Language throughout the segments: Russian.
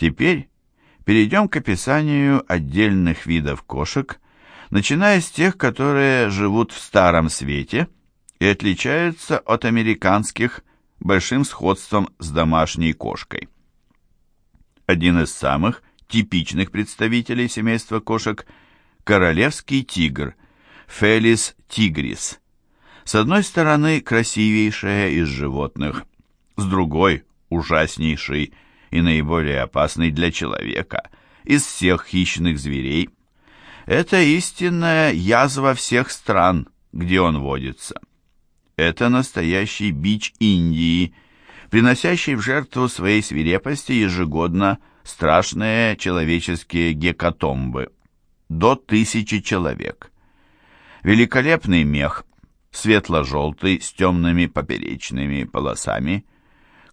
Теперь перейдем к описанию отдельных видов кошек, начиная с тех, которые живут в Старом Свете и отличаются от американских большим сходством с домашней кошкой. Один из самых типичных представителей семейства кошек – королевский тигр – Фелис тигрис. С одной стороны, красивейшая из животных, с другой – ужаснейший и наиболее опасный для человека из всех хищных зверей. Это истинная язва всех стран, где он водится. Это настоящий бич Индии, приносящий в жертву своей свирепости ежегодно страшные человеческие гекатомбы. До тысячи человек. Великолепный мех, светло-желтый, с темными поперечными полосами,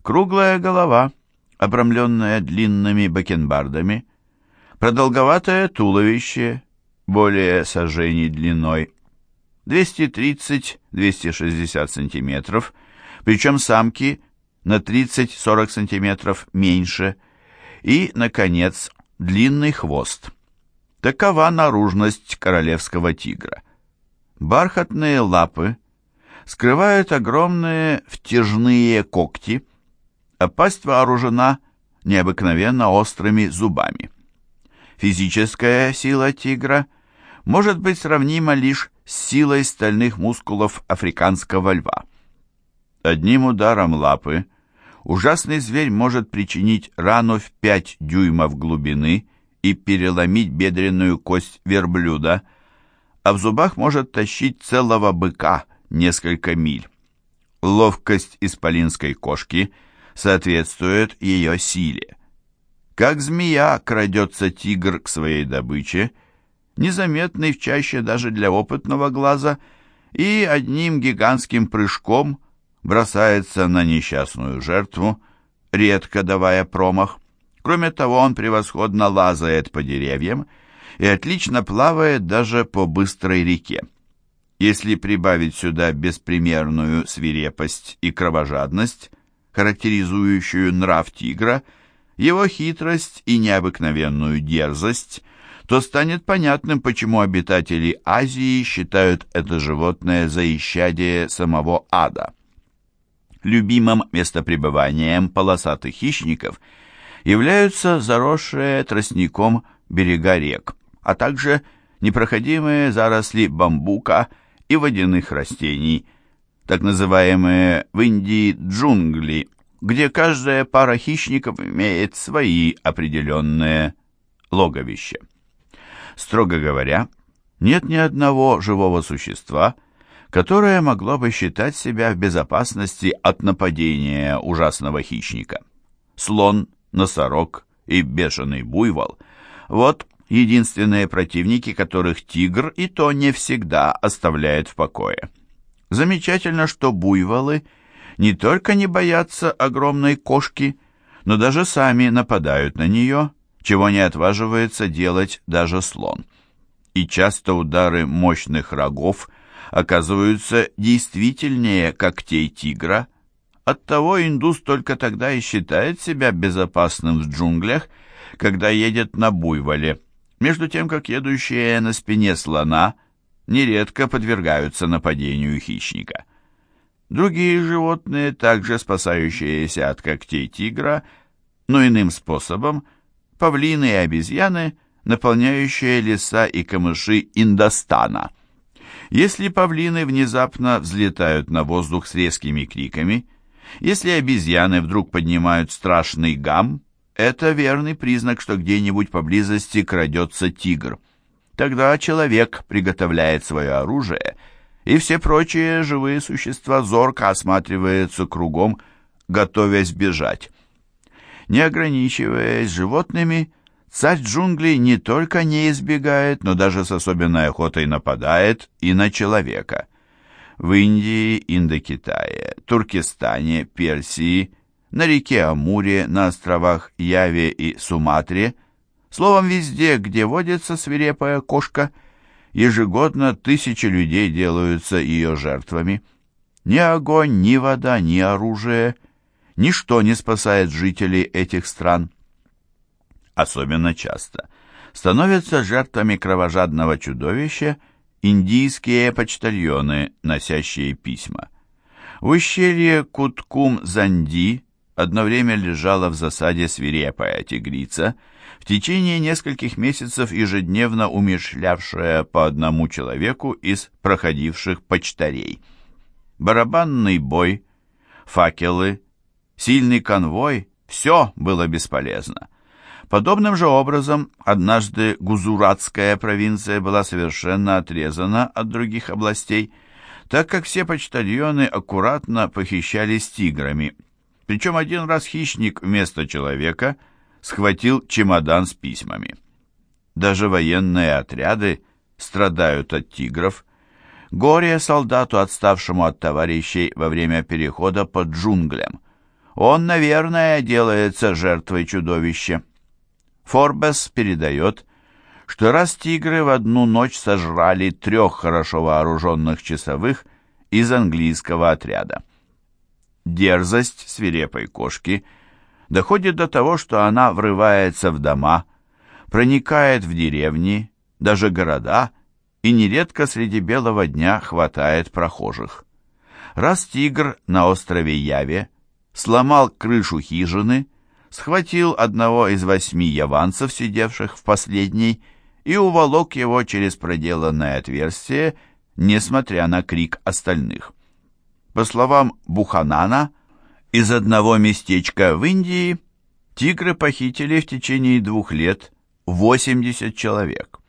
круглая голова, обрамленная длинными бакенбардами, продолговатое туловище, более сажений длиной, 230-260 сантиметров, причем самки на 30-40 сантиметров меньше, и, наконец, длинный хвост. Такова наружность королевского тигра. Бархатные лапы скрывают огромные втяжные когти, а пасть вооружена необыкновенно острыми зубами. Физическая сила тигра может быть сравнима лишь с силой стальных мускулов африканского льва. Одним ударом лапы ужасный зверь может причинить рану в 5 дюймов глубины и переломить бедренную кость верблюда, а в зубах может тащить целого быка несколько миль. Ловкость исполинской кошки соответствует ее силе. Как змея крадется тигр к своей добыче, незаметный в чаще даже для опытного глаза, и одним гигантским прыжком бросается на несчастную жертву, редко давая промах. Кроме того, он превосходно лазает по деревьям и отлично плавает даже по быстрой реке. Если прибавить сюда беспримерную свирепость и кровожадность, характеризующую нрав тигра – его хитрость и необыкновенную дерзость, то станет понятным, почему обитатели Азии считают это животное за исчадие самого ада. Любимым местопребыванием полосатых хищников являются заросшие тростником берега рек, а также непроходимые заросли бамбука и водяных растений, так называемые в Индии джунгли, где каждая пара хищников имеет свои определенные логовища. Строго говоря, нет ни одного живого существа, которое могло бы считать себя в безопасности от нападения ужасного хищника. Слон, носорог и бешеный буйвол – вот единственные противники, которых тигр и то не всегда оставляет в покое. Замечательно, что буйволы – не только не боятся огромной кошки, но даже сами нападают на нее, чего не отваживается делать даже слон. И часто удары мощных рогов оказываются действительнее когтей тигра. Оттого индус только тогда и считает себя безопасным в джунглях, когда едет на буйволе, между тем как едущие на спине слона нередко подвергаются нападению хищника. Другие животные, также спасающиеся от когтей тигра, но иным способом, павлины и обезьяны, наполняющие леса и камыши Индостана. Если павлины внезапно взлетают на воздух с резкими криками, если обезьяны вдруг поднимают страшный гам, это верный признак, что где-нибудь поблизости крадется тигр. Тогда человек приготовляет свое оружие – и все прочие живые существа зорко осматриваются кругом, готовясь бежать. Не ограничиваясь животными, царь джунглей не только не избегает, но даже с особенной охотой нападает и на человека. В Индии, Индокитае, Туркестане, Персии, на реке Амуре, на островах Яве и Суматре, словом, везде, где водится свирепая кошка – Ежегодно тысячи людей делаются ее жертвами. Ни огонь, ни вода, ни оружие, ничто не спасает жителей этих стран. особенно часто, становятся жертвами кровожадного чудовища индийские почтальоны, носящие письма. В ущелье Куткум-Занди одно время лежала в засаде свирепая тигрица, течение нескольких месяцев ежедневно умешлявшая по одному человеку из проходивших почтарей. Барабанный бой, факелы, сильный конвой — все было бесполезно. Подобным же образом однажды Гузуратская провинция была совершенно отрезана от других областей, так как все почтальоны аккуратно похищались тиграми. Причем один раз хищник вместо человека схватил чемодан с письмами. Даже военные отряды страдают от тигров. Горе солдату, отставшему от товарищей во время перехода по джунглям. Он, наверное, делается жертвой чудовища. Форбес передает, что раз тигры в одну ночь сожрали трех хорошо вооруженных часовых из английского отряда. Дерзость свирепой кошки доходит до того, что она врывается в дома, проникает в деревни, даже города, и нередко среди белого дня хватает прохожих. Раз тигр на острове Яве сломал крышу хижины, схватил одного из восьми яванцев, сидевших в последней, и уволок его через проделанное отверстие, несмотря на крик остальных. По словам Буханана, из одного местечка в Индии тигры похитили в течение двух лет 80 человек.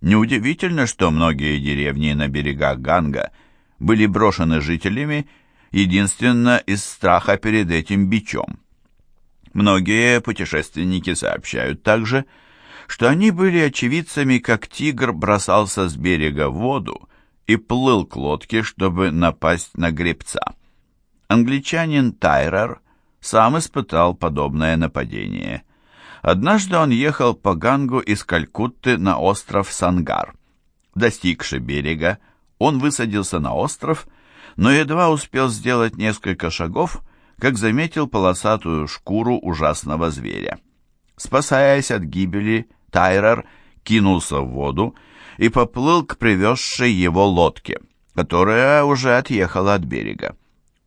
Неудивительно, что многие деревни на берегах Ганга были брошены жителями единственно из страха перед этим бичом. Многие путешественники сообщают также, что они были очевидцами, как тигр бросался с берега в воду и плыл к лодке, чтобы напасть на гребца. Англичанин Тайрер сам испытал подобное нападение. Однажды он ехал по Гангу из Калькутты на остров Сангар. Достигши берега, он высадился на остров, но едва успел сделать несколько шагов, как заметил полосатую шкуру ужасного зверя. Спасаясь от гибели, Тайрер кинулся в воду и поплыл к привезшей его лодке, которая уже отъехала от берега.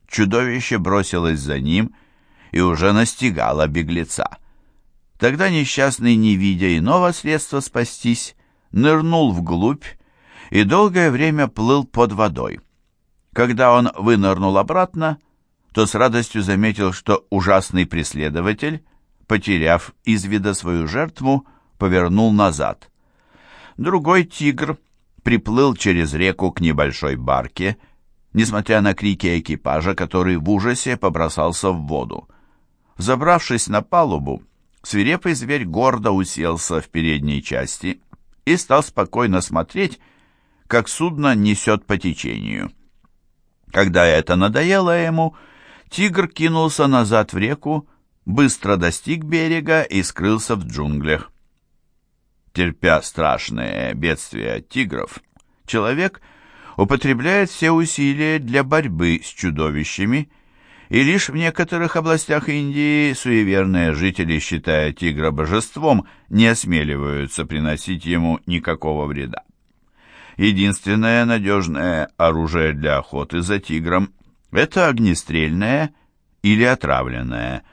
Чудовище бросилось за ним и уже настигало беглеца. Тогда несчастный, не видя иного средства спастись, нырнул вглубь и долгое время плыл под водой. Когда он вынырнул обратно, то с радостью заметил, что ужасный преследователь, потеряв из вида свою жертву, повернул назад. Другой тигр приплыл через реку к небольшой барке, несмотря на крики экипажа, который в ужасе побросался в воду. Забравшись на палубу, свирепый зверь гордо уселся в передней части и стал спокойно смотреть, как судно несет по течению. Когда это надоело ему, Тигр кинулся назад в реку, быстро достиг берега и скрылся в джунглях. Терпя страшные бедствия тигров, человек употребляет все усилия для борьбы с чудовищами, и лишь в некоторых областях Индии суеверные жители, считая тигра божеством, не осмеливаются приносить ему никакого вреда. Единственное надежное оружие для охоты за тигром это огнестрельное или отравленное.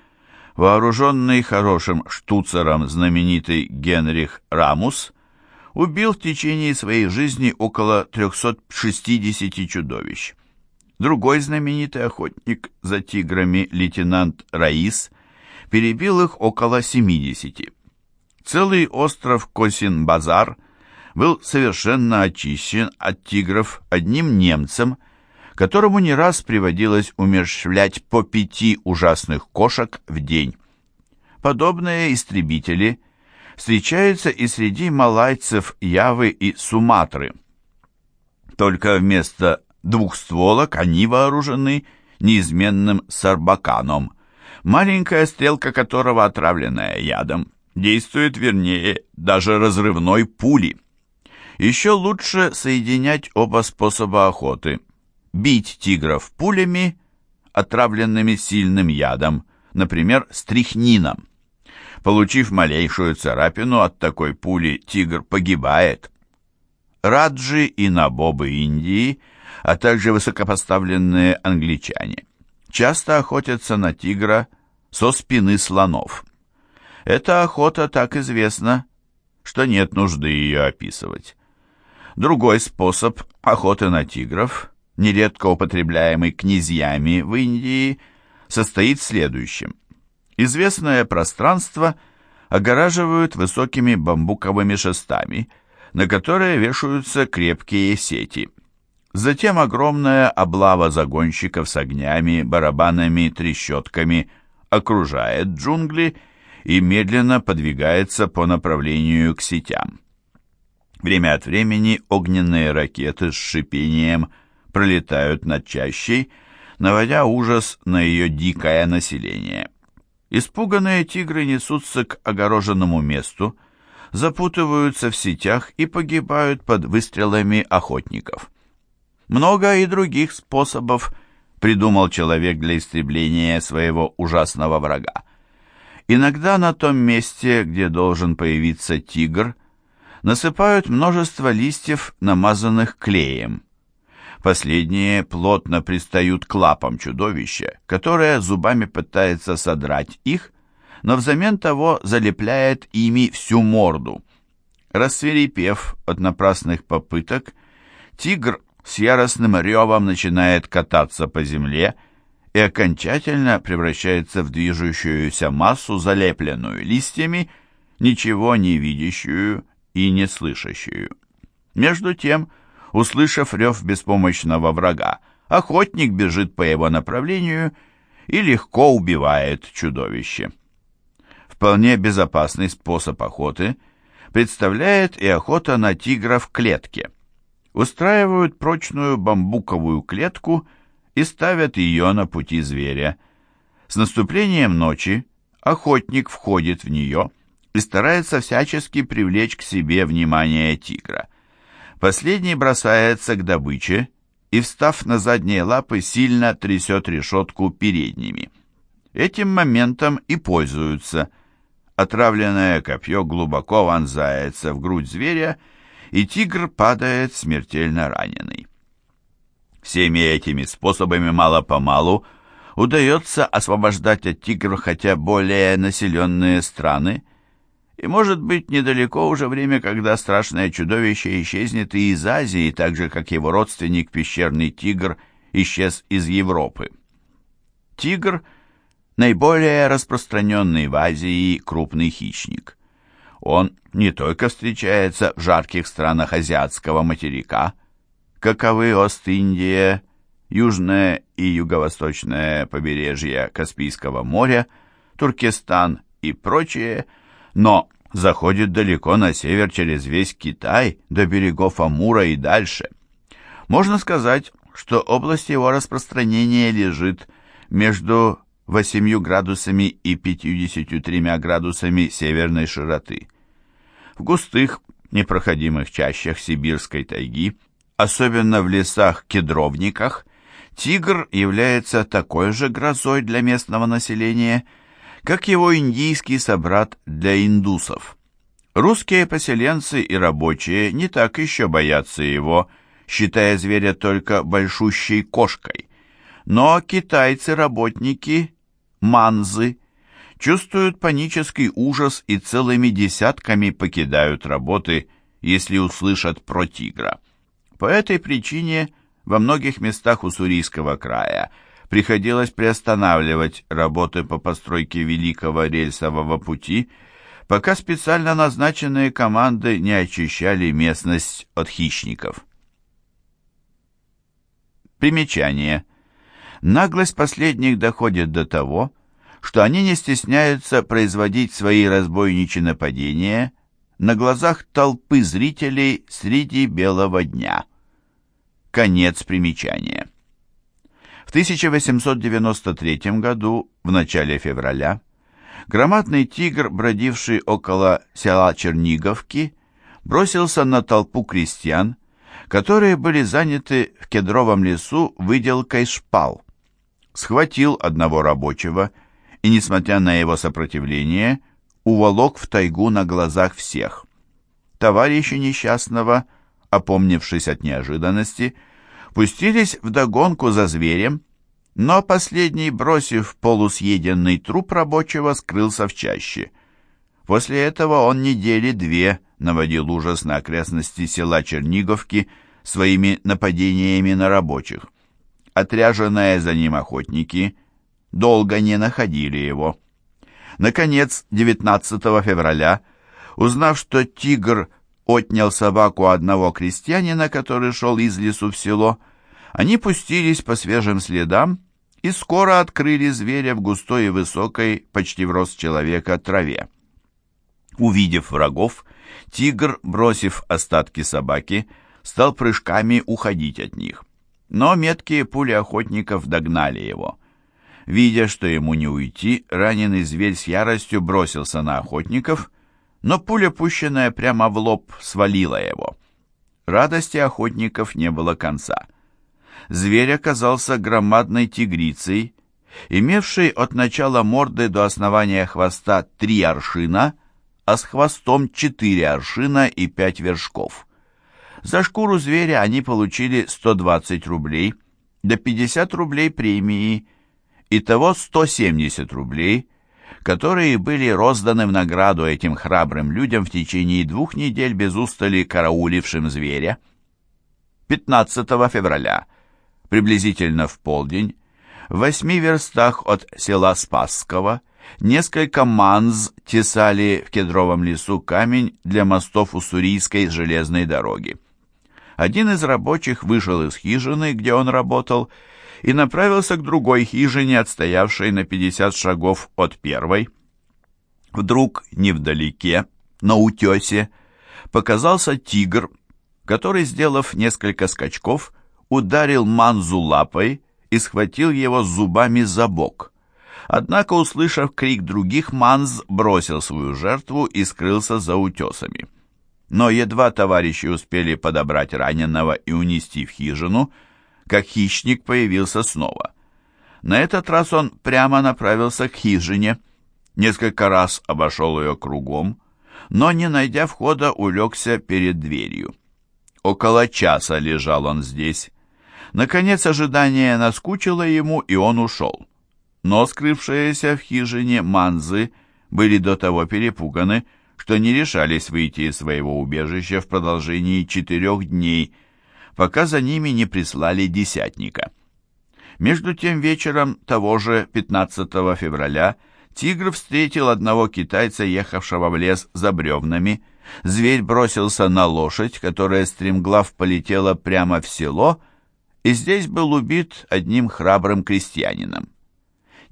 Вооруженный хорошим штуцером знаменитый Генрих Рамус убил в течение своей жизни около 360 чудовищ. Другой знаменитый охотник за тиграми лейтенант Раис перебил их около 70. Целый остров Косин-Базар был совершенно очищен от тигров одним немцем – которому не раз приводилось умерщвлять по пяти ужасных кошек в день. Подобные истребители встречаются и среди малайцев Явы и Суматры. Только вместо двухстволок они вооружены неизменным сарбаканом, маленькая стрелка которого, отравленная ядом, действует вернее даже разрывной пули. Еще лучше соединять оба способа охоты – бить тигров пулями, отравленными сильным ядом, например, стрихнином. Получив малейшую царапину от такой пули, тигр погибает. Раджи и набобы Индии, а также высокопоставленные англичане, часто охотятся на тигра со спины слонов. Эта охота так известна, что нет нужды ее описывать. Другой способ охоты на тигров, нередко употребляемый князьями в Индии, состоит в следующем. Известное пространство огораживают высокими бамбуковыми шестами, на которые вешаются крепкие сети. Затем огромная облава загонщиков с огнями, барабанами, трещотками окружает джунгли и медленно подвигается по направлению к сетям. Время от времени огненные ракеты с шипением пролетают над чащей, наводя ужас на ее дикое население. Испуганные тигры несутся к огороженному месту, запутываются в сетях и погибают под выстрелами охотников. Много и других способов придумал человек для истребления своего ужасного врага. Иногда на том месте, где должен появиться тигр, насыпают множество листьев, намазанных клеем. Последние плотно пристают к лапам чудовища, которое зубами пытается содрать их, но взамен того залепляет ими всю морду. Рассверепев от напрасных попыток, тигр с яростным ревом начинает кататься по земле и окончательно превращается в движущуюся массу, залепленную листьями, ничего не видящую и не слышащую. Между тем, Услышав рев беспомощного врага, охотник бежит по его направлению и легко убивает чудовище. Вполне безопасный способ охоты представляет и охота на тигра в клетке. Устраивают прочную бамбуковую клетку и ставят ее на пути зверя. С наступлением ночи охотник входит в нее и старается всячески привлечь к себе внимание тигра. Последний бросается к добыче и, встав на задние лапы, сильно трясет решетку передними. Этим моментом и пользуются. Отравленное копье глубоко вонзается в грудь зверя, и тигр падает смертельно раненый. Всеми этими способами мало-помалу удается освобождать от тигров хотя более населенные страны, и, может быть, недалеко уже время, когда страшное чудовище исчезнет и из Азии, так же, как его родственник пещерный тигр исчез из Европы. Тигр – наиболее распространенный в Азии крупный хищник. Он не только встречается в жарких странах азиатского материка, каковы Ост-Индия, южное и юго-восточное побережье Каспийского моря, Туркестан и прочие – но заходит далеко на север через весь Китай до берегов Амура и дальше. Можно сказать, что область его распространения лежит между 8 градусами и 53 градусами северной широты. В густых, непроходимых чащах сибирской тайги, особенно в лесах-кедровниках, тигр является такой же грозой для местного населения – как его индийский собрат для индусов. Русские поселенцы и рабочие не так еще боятся его, считая зверя только большущей кошкой. Но китайцы-работники, манзы, чувствуют панический ужас и целыми десятками покидают работы, если услышат про тигра. По этой причине во многих местах Уссурийского края – приходилось приостанавливать работы по постройке великого рельсового пути, пока специально назначенные команды не очищали местность от хищников. Примечание. Наглость последних доходит до того, что они не стесняются производить свои разбойничьи нападения на глазах толпы зрителей среди белого дня. Конец примечания. 1893 году, в начале февраля, громадный тигр, бродивший около села Черниговки, бросился на толпу крестьян, которые были заняты в кедровом лесу выделкой шпал. Схватил одного рабочего и, несмотря на его сопротивление, уволок в тайгу на глазах всех. Товарищи несчастного, опомнившись от неожиданности, пустились в догонку за зверем, но последний, бросив полусъеденный труп рабочего, скрылся в чаще. После этого он недели две наводил ужас на окрестности села Черниговки своими нападениями на рабочих. Отряженные за ним охотники долго не находили его. Наконец, 19 февраля, узнав, что тигр отнял собаку одного крестьянина, который шел из лесу в село, они пустились по свежим следам и скоро открыли зверя в густой и высокой, почти в рост человека, траве. Увидев врагов, тигр, бросив остатки собаки, стал прыжками уходить от них. Но меткие пули охотников догнали его. Видя, что ему не уйти, раненый зверь с яростью бросился на охотников, но пуля, пущенная прямо в лоб, свалила его. Радости охотников не было конца. Зверь оказался громадной тигрицей, имевшей от начала морды до основания хвоста три аршина, а с хвостом четыре аршина и пять вершков. За шкуру зверя они получили 120 рублей, до 50 рублей премии, итого 170 рублей, которые были розданы в награду этим храбрым людям в течение двух недель без устали караулившим зверя. 15 февраля, приблизительно в полдень, в восьми верстах от села Спасского, несколько манз тесали в кедровом лесу камень для мостов Уссурийской железной дороги. Один из рабочих вышел из хижины, где он работал, и направился к другой хижине, отстоявшей на 50 шагов от первой. Вдруг невдалеке, на утесе, показался тигр, который, сделав несколько скачков, ударил манзу лапой и схватил его зубами за бок. Однако, услышав крик других, манз бросил свою жертву и скрылся за утесами. Но едва товарищи успели подобрать раненого и унести в хижину, как хищник появился снова. На этот раз он прямо направился к хижине, несколько раз обошел ее кругом, но, не найдя входа, улегся перед дверью. Около часа лежал он здесь. Наконец ожидание наскучило ему, и он ушел. Но скрывшиеся в хижине манзы были до того перепуганы, что не решались выйти из своего убежища в продолжении четырех дней, пока за ними не прислали десятника. Между тем вечером того же 15 февраля тигр встретил одного китайца, ехавшего в лес за бревнами. Зверь бросился на лошадь, которая стремглав полетела прямо в село, и здесь был убит одним храбрым крестьянином.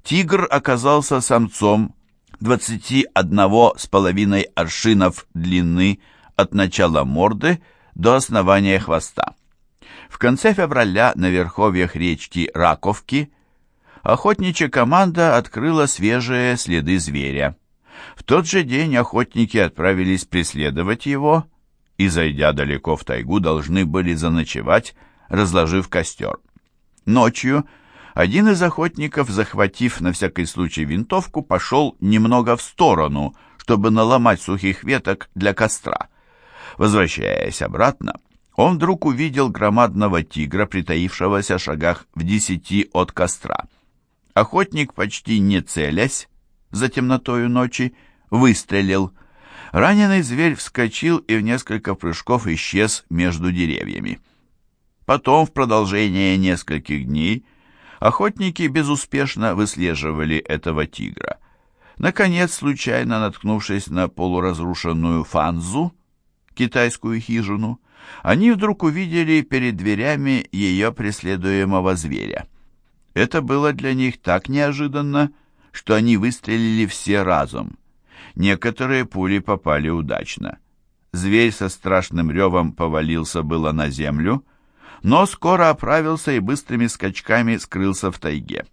Тигр оказался самцом, двадцати одного с половиной аршинов длины от начала морды до основания хвоста. В конце февраля на верховьях речки Раковки охотничья команда открыла свежие следы зверя. В тот же день охотники отправились преследовать его и, зайдя далеко в тайгу, должны были заночевать, разложив костер. Ночью один из охотников, захватив на всякий случай винтовку, пошел немного в сторону, чтобы наломать сухих веток для костра. Возвращаясь обратно, он вдруг увидел громадного тигра, притаившегося шагах в десяти от костра. Охотник, почти не целясь, за темнотою ночи, выстрелил. Раненый зверь вскочил и в несколько прыжков исчез между деревьями. Потом, в продолжение нескольких дней, Охотники безуспешно выслеживали этого тигра. Наконец, случайно наткнувшись на полуразрушенную фанзу, китайскую хижину, они вдруг увидели перед дверями ее преследуемого зверя. Это было для них так неожиданно, что они выстрелили все разом. Некоторые пули попали удачно. Зверь со страшным ревом повалился было на землю, но скоро оправился и быстрыми скачками скрылся в тайге.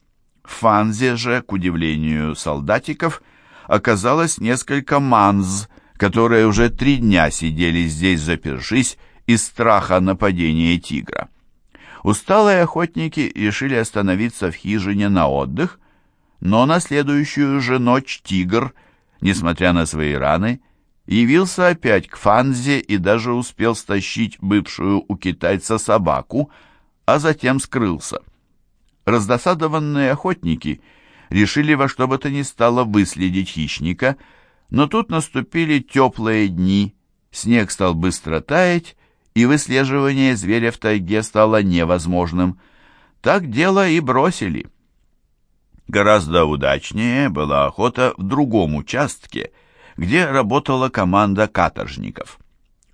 В Фанзе же, к удивлению солдатиков, оказалось несколько манз, которые уже три дня сидели здесь запершись из страха нападения тигра. Усталые охотники решили остановиться в хижине на отдых, но на следующую же ночь тигр, несмотря на свои раны, явился опять к Фанзе и даже успел стащить бывшую у китайца собаку, а затем скрылся. Раздосадованные охотники решили во что бы то ни стало выследить хищника, но тут наступили теплые дни, снег стал быстро таять, и выслеживание зверя в тайге стало невозможным. Так дело и бросили. Гораздо удачнее была охота в другом участке, где работала команда каторжников.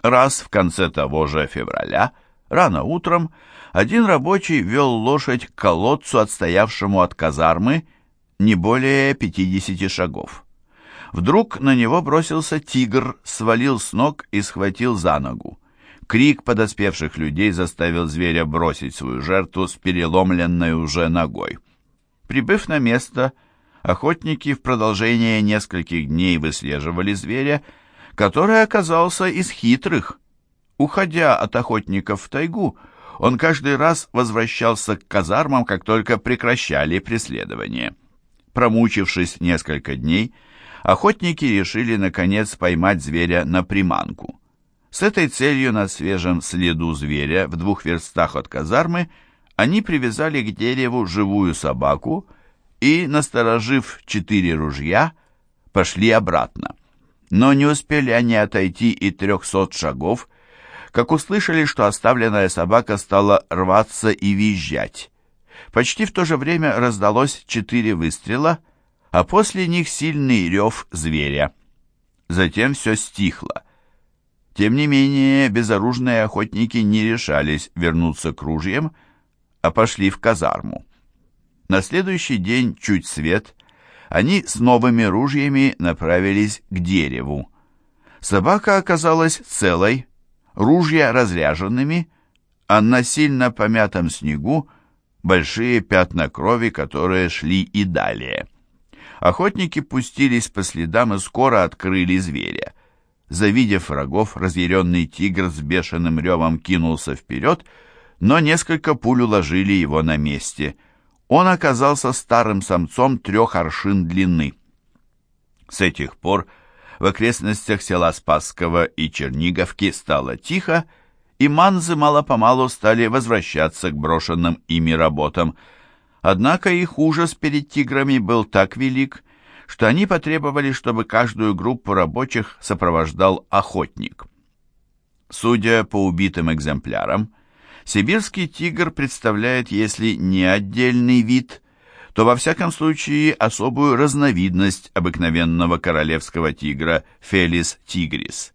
Раз в конце того же февраля, рано утром, один рабочий вел лошадь к колодцу, отстоявшему от казармы, не более 50 шагов. Вдруг на него бросился тигр, свалил с ног и схватил за ногу. Крик подоспевших людей заставил зверя бросить свою жертву с переломленной уже ногой. Прибыв на место, охотники в продолжение нескольких дней выслеживали зверя, который оказался из хитрых. Уходя от охотников в тайгу, он каждый раз возвращался к казармам, как только прекращали преследование. Промучившись несколько дней, охотники решили, наконец, поймать зверя на приманку. С этой целью на свежем следу зверя в двух верстах от казармы они привязали к дереву живую собаку и, насторожив четыре ружья, пошли обратно. Но не успели они отойти и трехсот шагов, как услышали, что оставленная собака стала рваться и визжать. Почти в то же время раздалось четыре выстрела, а после них сильный рев зверя. Затем все стихло. Тем не менее, безоружные охотники не решались вернуться к ружьям, а пошли в казарму. На следующий день, чуть свет, они с новыми ружьями направились к дереву. Собака оказалась целой, ружья разряженными, а на сильно помятом снегу большие пятна крови, которые шли и далее. Охотники пустились по следам и скоро открыли зверя. Завидев врагов, разъяренный тигр с бешеным ревом кинулся вперед, но несколько пуль уложили его на месте. Он оказался старым самцом трех аршин длины. С этих пор в окрестностях села Спасского и Черниговки стало тихо, и манзы мало-помалу стали возвращаться к брошенным ими работам. Однако их ужас перед тиграми был так велик, что они потребовали, чтобы каждую группу рабочих сопровождал охотник. Судя по убитым экземплярам, Сибирский тигр представляет, если не отдельный вид, то во всяком случае особую разновидность обыкновенного королевского тигра Фелис тигрис.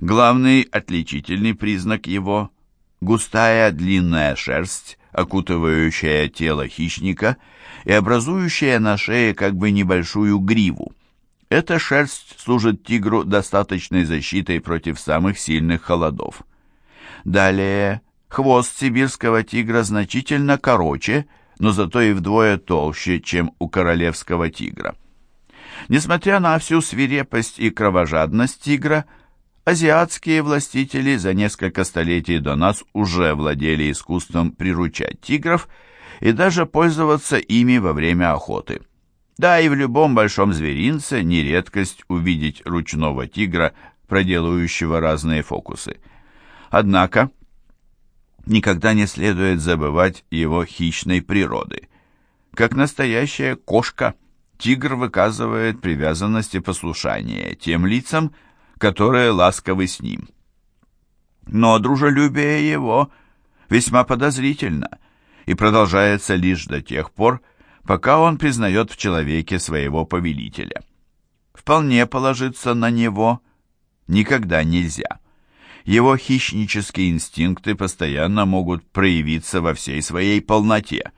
Главный отличительный признак его – густая длинная шерсть, окутывающая тело хищника и образующая на шее как бы небольшую гриву. Эта шерсть служит тигру достаточной защитой против самых сильных холодов. Далее Хвост сибирского тигра значительно короче, но зато и вдвое толще, чем у королевского тигра. Несмотря на всю свирепость и кровожадность тигра, азиатские властители за несколько столетий до нас уже владели искусством приручать тигров и даже пользоваться ими во время охоты. Да, и в любом большом зверинце не редкость увидеть ручного тигра, проделывающего разные фокусы. Однако, никогда не следует забывать его хищной природы. Как настоящая кошка, тигр выказывает привязанность и послушание тем лицам, которые ласковы с ним. Но дружелюбие его весьма подозрительно и продолжается лишь до тех пор, пока он признает в человеке своего повелителя. Вполне положиться на него никогда нельзя его хищнические инстинкты постоянно могут проявиться во всей своей полноте.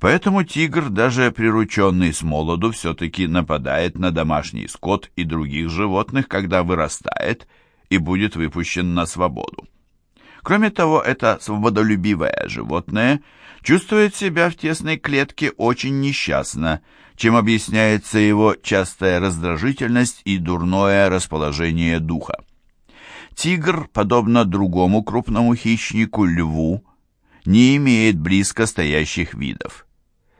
Поэтому тигр, даже прирученный с молоду, все-таки нападает на домашний скот и других животных, когда вырастает и будет выпущен на свободу. Кроме того, это свободолюбивое животное чувствует себя в тесной клетке очень несчастно, чем объясняется его частая раздражительность и дурное расположение духа. Тигр, подобно другому крупному хищнику, льву, не имеет близко стоящих видов.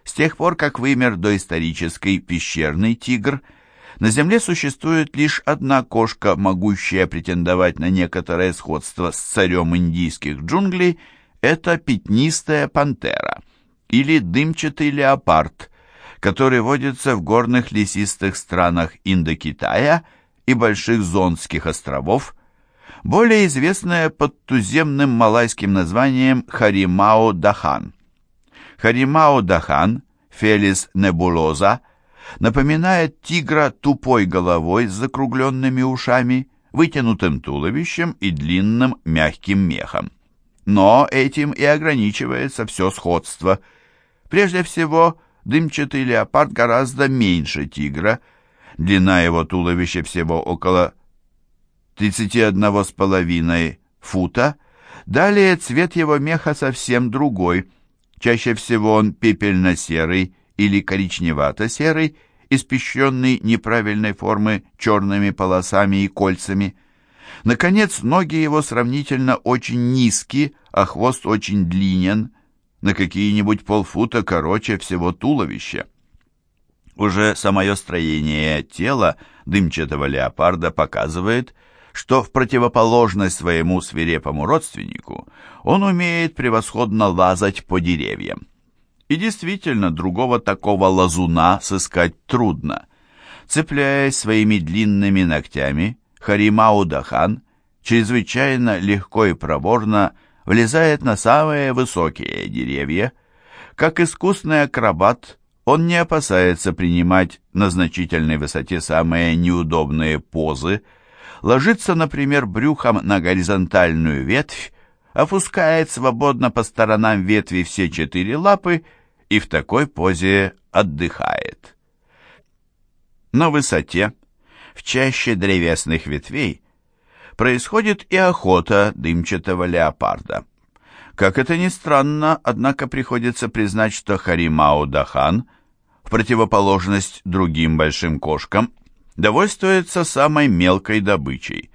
С тех пор, как вымер доисторический пещерный тигр, На Земле существует лишь одна кошка, могущая претендовать на некоторое сходство с царем индийских джунглей – это пятнистая пантера или дымчатый леопард, который водится в горных лесистых странах Индокитая и Больших Зонских островов, более известная под туземным малайским названием Харимао-Дахан. Харимао-Дахан, Фелис небулоза, напоминает тигра тупой головой с закругленными ушами, вытянутым туловищем и длинным мягким мехом. Но этим и ограничивается все сходство. Прежде всего, дымчатый леопард гораздо меньше тигра. Длина его туловища всего около 31,5 фута. Далее цвет его меха совсем другой. Чаще всего он пепельно-серый или коричневато-серый, испещренный неправильной формы черными полосами и кольцами – Наконец, ноги его сравнительно очень низки, а хвост очень длинен, на какие-нибудь полфута короче всего туловища. Уже самое строение тела дымчатого леопарда показывает, что в противоположность своему свирепому родственнику он умеет превосходно лазать по деревьям. И действительно, другого такого лазуна сыскать трудно. Цепляясь своими длинными ногтями, Харимау-Дахан чрезвычайно легко и проворно влезает на самые высокие деревья. Как искусный акробат, он не опасается принимать на значительной высоте самые неудобные позы, ложится, например, брюхом на горизонтальную ветвь, опускает свободно по сторонам ветви все четыре лапы и в такой позе отдыхает. На высоте в чаще древесных ветвей происходит и охота дымчатого леопарда. Как это ни странно, однако приходится признать, что Харимао Дахан, в противоположность другим большим кошкам, довольствуется самой мелкой добычей.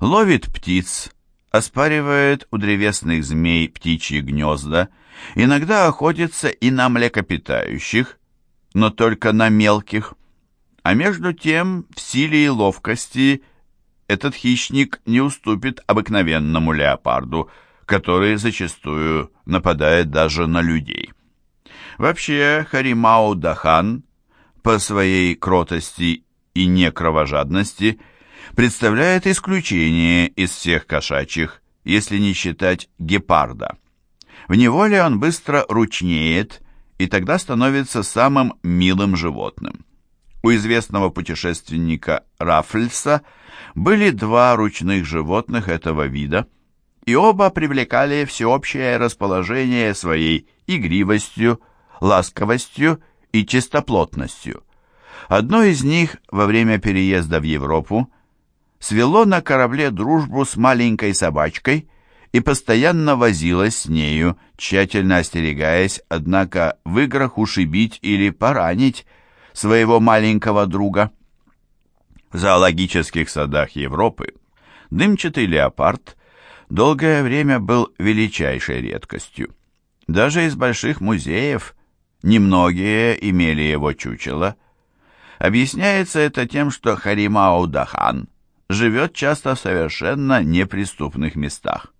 Ловит птиц, оспаривает у древесных змей птичьи гнезда, иногда охотится и на млекопитающих, но только на мелких – а между тем, в силе и ловкости этот хищник не уступит обыкновенному леопарду, который зачастую нападает даже на людей. Вообще, Харимау Дахан по своей кротости и некровожадности представляет исключение из всех кошачьих, если не считать гепарда. В неволе он быстро ручнеет и тогда становится самым милым животным. У известного путешественника Раффльса были два ручных животных этого вида, и оба привлекали всеобщее расположение своей игривостью, ласковостью и чистоплотностью. Одно из них во время переезда в Европу свело на корабле дружбу с маленькой собачкой и постоянно возилось с нею, тщательно остерегаясь, однако, в играх ушибить или поранить своего маленького друга. В зоологических садах Европы дымчатый леопард долгое время был величайшей редкостью. Даже из больших музеев немногие имели его чучело. Объясняется это тем, что Харимау Дахан живет часто в совершенно неприступных местах.